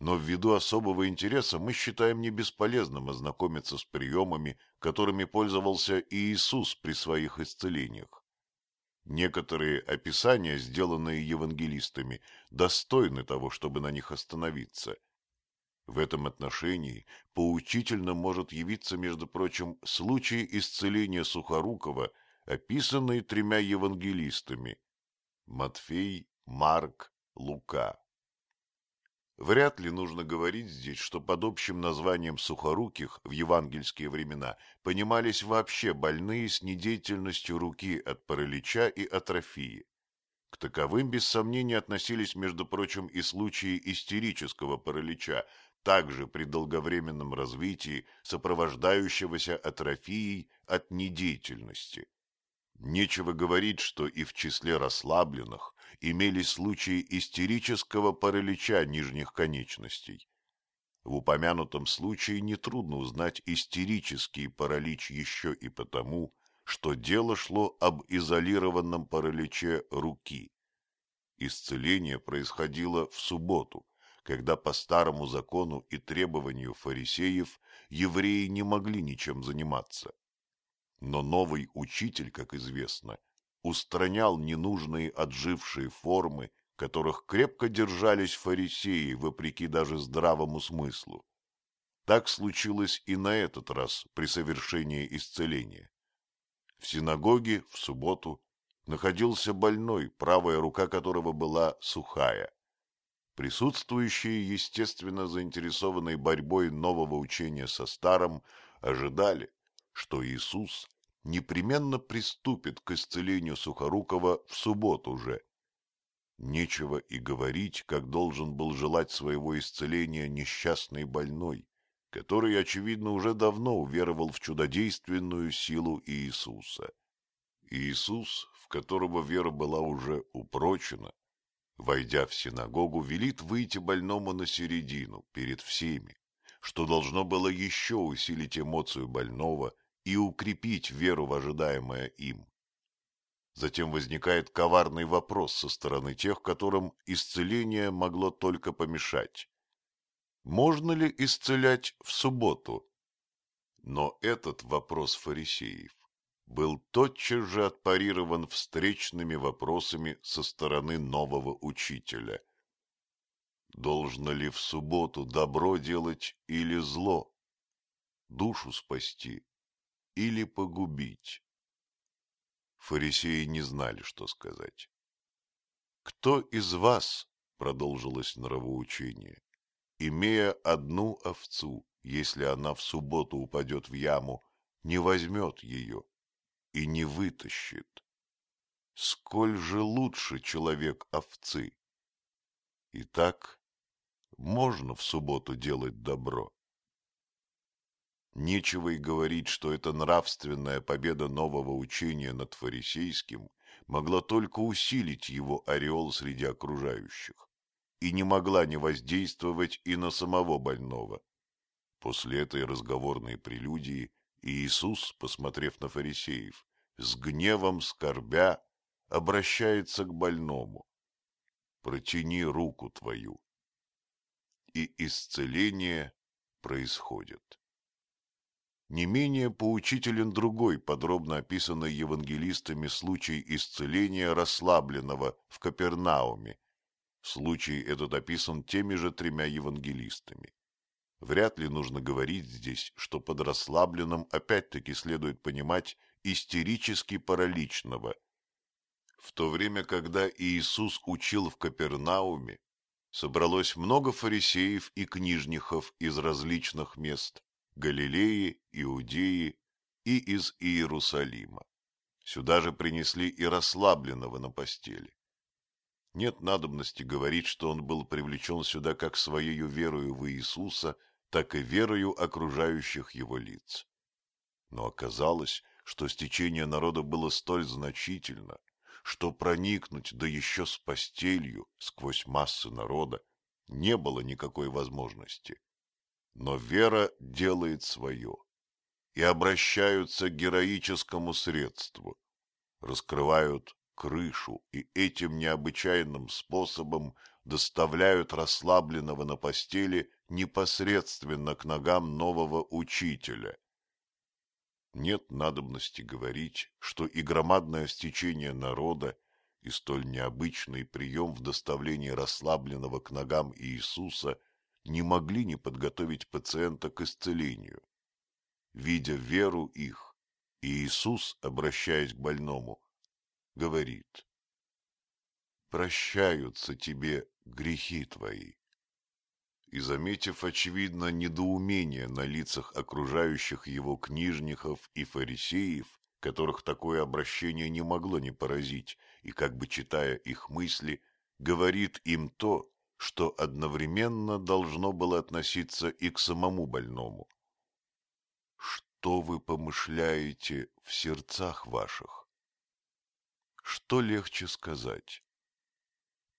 но ввиду особого интереса мы считаем не бесполезным ознакомиться с приемами, которыми пользовался и Иисус при своих исцелениях. Некоторые описания, сделанные евангелистами, достойны того, чтобы на них остановиться. В этом отношении поучительно может явиться, между прочим, случай исцеления Сухорукова, описанный тремя евангелистами – Матфей, Марк, Лука. Вряд ли нужно говорить здесь, что под общим названием сухоруких в евангельские времена понимались вообще больные с недеятельностью руки от паралича и атрофии. К таковым без сомнения относились, между прочим, и случаи истерического паралича, также при долговременном развитии, сопровождающегося атрофией от недеятельности. Нечего говорить, что и в числе расслабленных имелись случаи истерического паралича нижних конечностей. В упомянутом случае нетрудно узнать истерический паралич еще и потому, что дело шло об изолированном параличе руки. Исцеление происходило в субботу, когда по старому закону и требованию фарисеев евреи не могли ничем заниматься. Но новый учитель, как известно, устранял ненужные отжившие формы, которых крепко держались фарисеи, вопреки даже здравому смыслу. Так случилось и на этот раз при совершении исцеления. В синагоге в субботу находился больной, правая рука которого была сухая. Присутствующие, естественно, заинтересованные борьбой нового учения со старым, ожидали, что Иисус непременно приступит к исцелению Сухорукова в субботу же. Нечего и говорить, как должен был желать своего исцеления несчастный больной, который, очевидно, уже давно уверовал в чудодейственную силу Иисуса. Иисус, в которого вера была уже упрочена, войдя в синагогу, велит выйти больному на середину, перед всеми, что должно было еще усилить эмоцию больного и укрепить веру в ожидаемое им. Затем возникает коварный вопрос со стороны тех, которым исцеление могло только помешать. Можно ли исцелять в субботу? Но этот вопрос фарисеев был тотчас же отпарирован встречными вопросами со стороны нового учителя. Должно ли в субботу добро делать или зло? Душу спасти или погубить. Фарисеи не знали, что сказать. «Кто из вас, — продолжилось нравоучение, — имея одну овцу, если она в субботу упадет в яму, не возьмет ее и не вытащит? Сколь же лучше человек овцы? Итак, можно в субботу делать добро, Нечего и говорить, что эта нравственная победа нового учения над фарисейским могла только усилить его ореол среди окружающих и не могла не воздействовать и на самого больного. После этой разговорной прелюдии Иисус, посмотрев на фарисеев, с гневом скорбя, обращается к больному. «Протяни руку твою». И исцеление происходит. Не менее поучителен другой, подробно описанный евангелистами случай исцеления расслабленного в Капернауме. Случай этот описан теми же тремя евангелистами. Вряд ли нужно говорить здесь, что под расслабленным опять-таки следует понимать истерически параличного. В то время, когда Иисус учил в Капернауме, собралось много фарисеев и книжников из различных мест, Галилеи, Иудеи и из Иерусалима. Сюда же принесли и расслабленного на постели. Нет надобности говорить, что он был привлечен сюда как своею верою в Иисуса, так и верою окружающих его лиц. Но оказалось, что стечение народа было столь значительно, что проникнуть, да еще с постелью, сквозь массы народа, не было никакой возможности. Но вера делает свое, и обращаются к героическому средству, раскрывают крышу и этим необычайным способом доставляют расслабленного на постели непосредственно к ногам нового учителя. Нет надобности говорить, что и громадное стечение народа, и столь необычный прием в доставлении расслабленного к ногам Иисуса не могли не подготовить пациента к исцелению. Видя веру их, Иисус, обращаясь к больному, говорит, «Прощаются тебе грехи твои». И, заметив, очевидно, недоумение на лицах окружающих его книжников и фарисеев, которых такое обращение не могло не поразить, и, как бы читая их мысли, говорит им то, что одновременно должно было относиться и к самому больному. Что вы помышляете в сердцах ваших? Что легче сказать?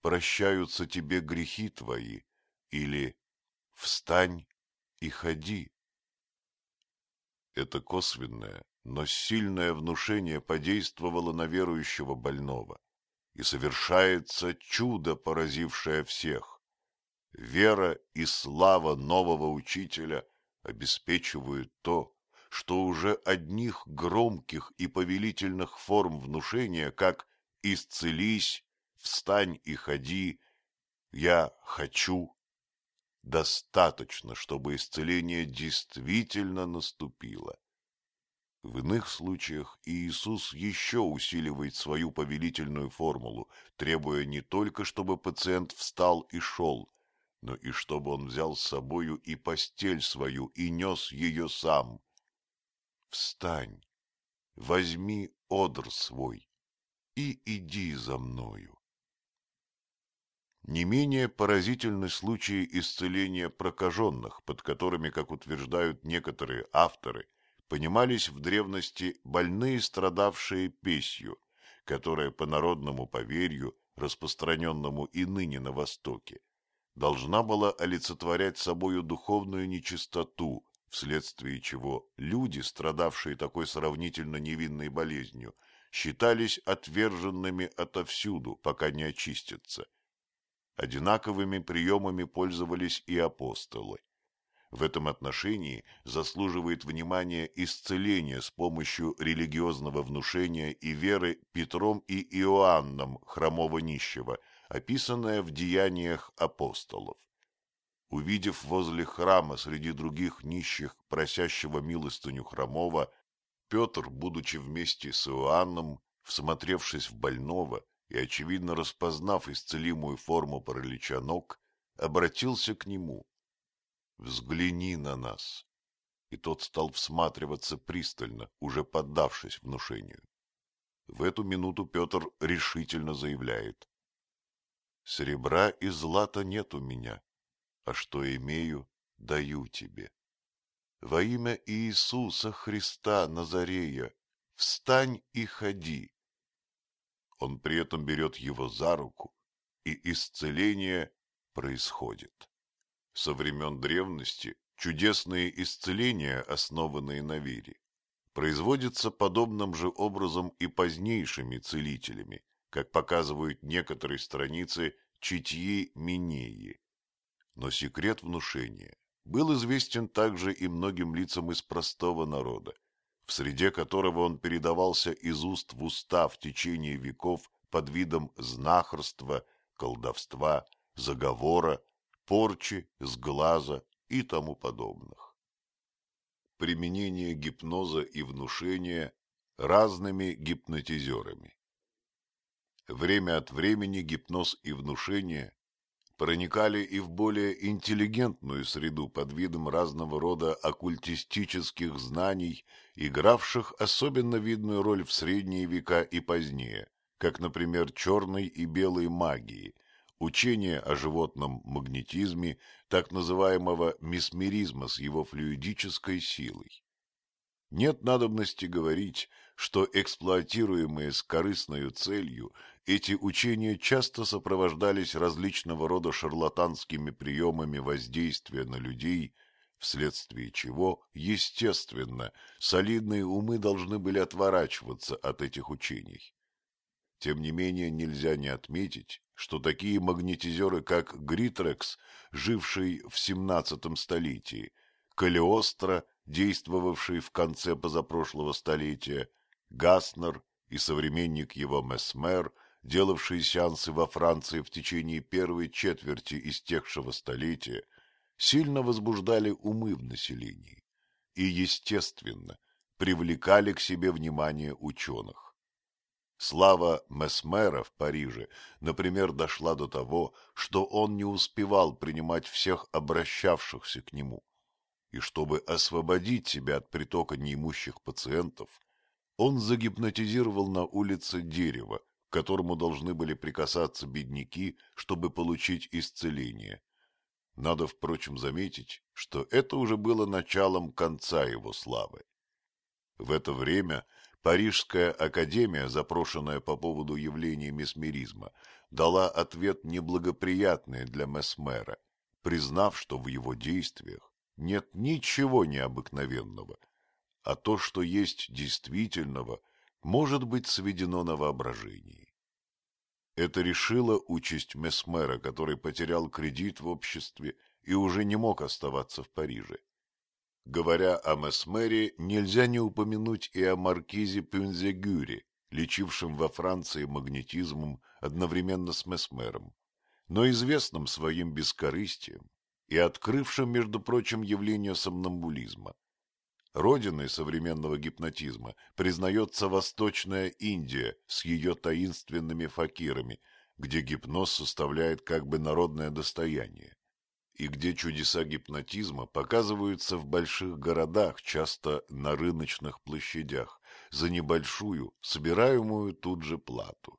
Прощаются тебе грехи твои или встань и ходи? Это косвенное, но сильное внушение подействовало на верующего больного, и совершается чудо, поразившее всех. Вера и слава нового учителя обеспечивают то, что уже одних громких и повелительных форм внушения, как «исцелись», «встань и ходи», «я хочу», достаточно, чтобы исцеление действительно наступило. В иных случаях Иисус еще усиливает свою повелительную формулу, требуя не только, чтобы пациент встал и шел, но и чтобы он взял с собою и постель свою и нес ее сам. Встань, возьми одр свой и иди за мною. Не менее поразительны случаи исцеления прокаженных, под которыми, как утверждают некоторые авторы, понимались в древности больные, страдавшие песью, которая по народному поверью, распространенному и ныне на Востоке, должна была олицетворять собою духовную нечистоту, вследствие чего люди, страдавшие такой сравнительно невинной болезнью, считались отверженными отовсюду, пока не очистятся. Одинаковыми приемами пользовались и апостолы. В этом отношении заслуживает внимания исцеление с помощью религиозного внушения и веры Петром и Иоанном хромого нищего, описанное в деяниях апостолов. Увидев возле храма среди других нищих, просящего милостыню хромого, Петр, будучи вместе с Иоанном, всмотревшись в больного и, очевидно, распознав исцелимую форму паралича ног, обратился к нему взгляни на нас. И тот стал всматриваться пристально, уже поддавшись внушению. В эту минуту Петр решительно заявляет. Серебра и злата нет у меня, а что имею, даю тебе. Во имя Иисуса Христа Назарея встань и ходи. Он при этом берет его за руку, и исцеление происходит. Со времен древности чудесные исцеления, основанные на вере, производятся подобным же образом и позднейшими целителями, как показывают некоторые страницы Читьи Минеи. Но секрет внушения был известен также и многим лицам из простого народа, в среде которого он передавался из уст в уста в течение веков под видом знахарства, колдовства, заговора порчи, сглаза и тому подобных. Применение гипноза и внушения разными гипнотизерами. Время от времени гипноз и внушение проникали и в более интеллигентную среду под видом разного рода оккультистических знаний, игравших особенно видную роль в средние века и позднее, как, например, черной и белой магии – учение о животном магнетизме, так называемого месмеризма с его флюидической силой. Нет надобности говорить, что эксплуатируемые с корыстной целью, эти учения часто сопровождались различного рода шарлатанскими приемами воздействия на людей, вследствие чего, естественно, солидные умы должны были отворачиваться от этих учений. Тем не менее, нельзя не отметить, что такие магнетизеры, как Гритрекс, живший в 17 столетии, Калиостро, действовавший в конце позапрошлого столетия, Гаснер и современник его Месмер, делавшие сеансы во Франции в течение первой четверти истекшего столетия, сильно возбуждали умы в населении и, естественно, привлекали к себе внимание ученых. Слава Месмера в Париже, например, дошла до того, что он не успевал принимать всех обращавшихся к нему, и чтобы освободить себя от притока неимущих пациентов, он загипнотизировал на улице дерево, к которому должны были прикасаться бедняки, чтобы получить исцеление. Надо, впрочем, заметить, что это уже было началом конца его славы. В это время Парижская академия, запрошенная по поводу явления месмеризма, дала ответ неблагоприятный для Месмера, признав, что в его действиях нет ничего необыкновенного, а то, что есть действительного, может быть сведено на воображении. Это решило участь Месмера, который потерял кредит в обществе и уже не мог оставаться в Париже. Говоря о Месмере, нельзя не упомянуть и о маркизе Пюнзегюре, лечившем во Франции магнетизмом одновременно с Месмером, но известным своим бескорыстием и открывшим, между прочим, явление сомнамбулизма. Родиной современного гипнотизма признается Восточная Индия с ее таинственными факирами, где гипноз составляет как бы народное достояние, и где чудеса гипнотизма показываются в больших городах, часто на рыночных площадях, за небольшую, собираемую тут же плату.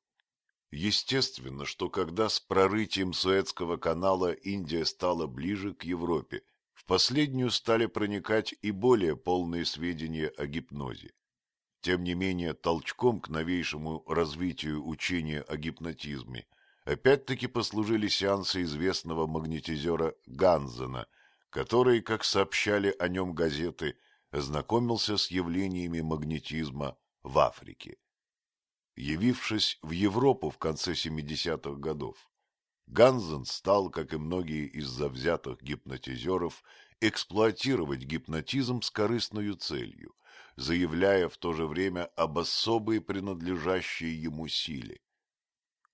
Естественно, что когда с прорытием Суэцкого канала Индия стала ближе к Европе, последнюю стали проникать и более полные сведения о гипнозе. Тем не менее, толчком к новейшему развитию учения о гипнотизме опять-таки послужили сеансы известного магнетизера Ганзена, который, как сообщали о нем газеты, ознакомился с явлениями магнетизма в Африке. Явившись в Европу в конце 70-х годов, Ганзен стал, как и многие из завзятых гипнотизеров, эксплуатировать гипнотизм с корыстной целью, заявляя в то же время об особой принадлежащей ему силе.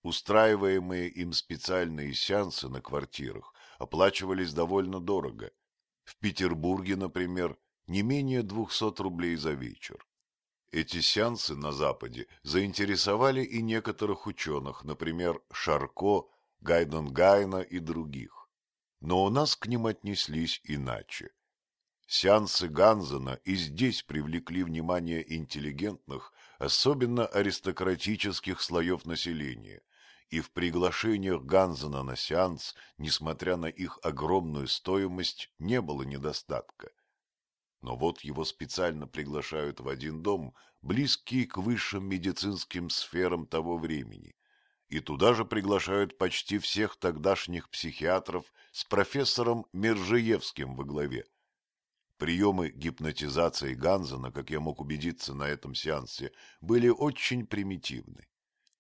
Устраиваемые им специальные сеансы на квартирах оплачивались довольно дорого. В Петербурге, например, не менее 200 рублей за вечер. Эти сеансы на Западе заинтересовали и некоторых ученых, например, Шарко, Гайденгайна и других. Но у нас к ним отнеслись иначе. Сеансы Ганзена и здесь привлекли внимание интеллигентных, особенно аристократических слоев населения, и в приглашениях Ганзена на сеанс, несмотря на их огромную стоимость, не было недостатка. Но вот его специально приглашают в один дом, близкий к высшим медицинским сферам того времени, и туда же приглашают почти всех тогдашних психиатров с профессором Мержиевским во главе. Приемы гипнотизации Ганзена, как я мог убедиться на этом сеансе, были очень примитивны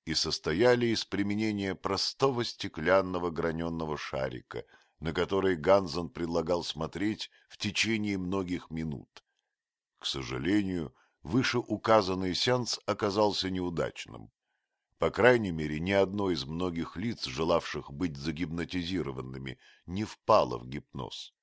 и состояли из применения простого стеклянного граненного шарика, на который Ганзен предлагал смотреть в течение многих минут. К сожалению, вышеуказанный сеанс оказался неудачным. По крайней мере, ни одно из многих лиц, желавших быть загипнотизированными, не впало в гипноз.